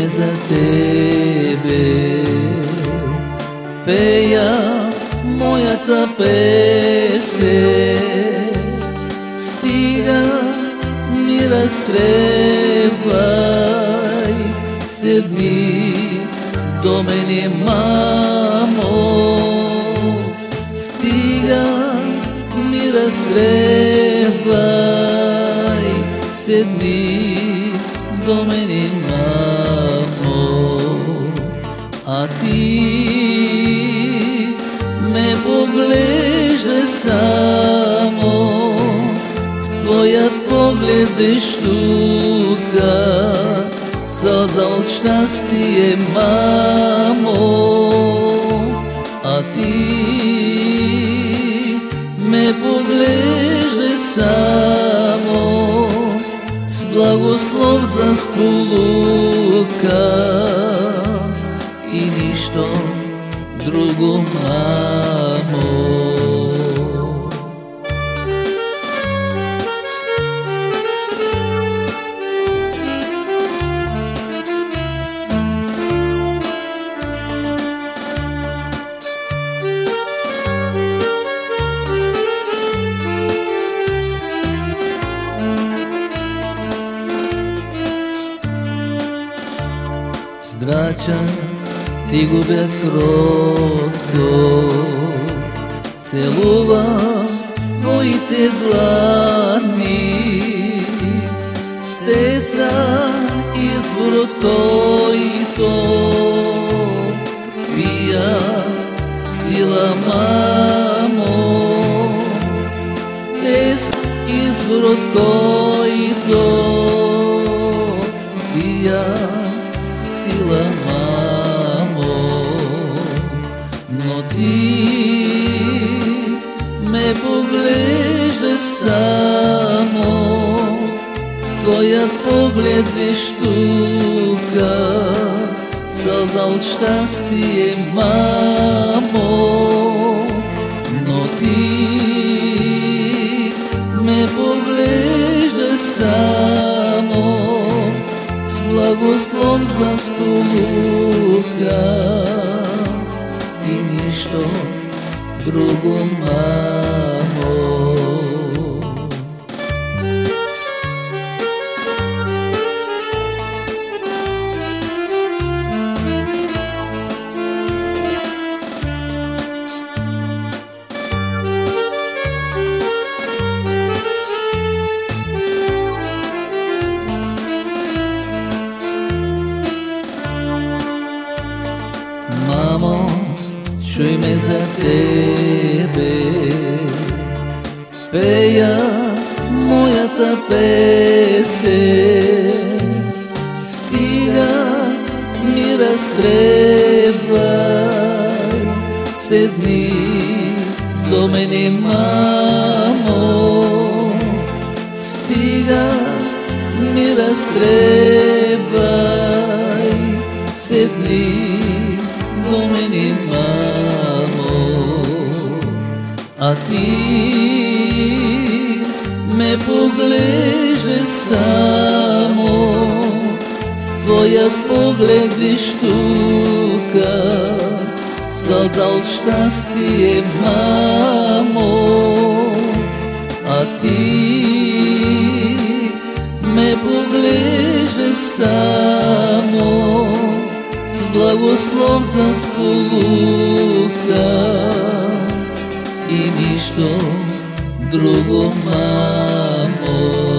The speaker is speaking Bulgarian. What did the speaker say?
ме за тебе. Пея моята песен, стига ми разтревай, седни до мене, мамо, стига ми разтревай, седни до мене, мамо, а ти ме поглежда само, в твоя поглед е штука, сълза от щастие, мамо, а ти ме поглежда само, с благослов за сполука и нищо друго, мамо. Здрача ти губя кротко, целува твоите длани. Те са извор от който пия сила, мамо. Те са извор от който пия сила, мамо, само, твоя поглед е штука, сълза от щастие, мамо, но ти ме поглежда само, с благослов за сполука и нищо друго, мамо. Чуй ме за тебе, пея моята песен, стига ми разтревай, седни до мене, мамо, стига ми разтревай, седни до мене, мамо, а ти ме поглежда само, твоя поглед е штука, сълза от щастие, мамо, а ти ме поглежда само, с благослов за сполука нищо друго, мамо.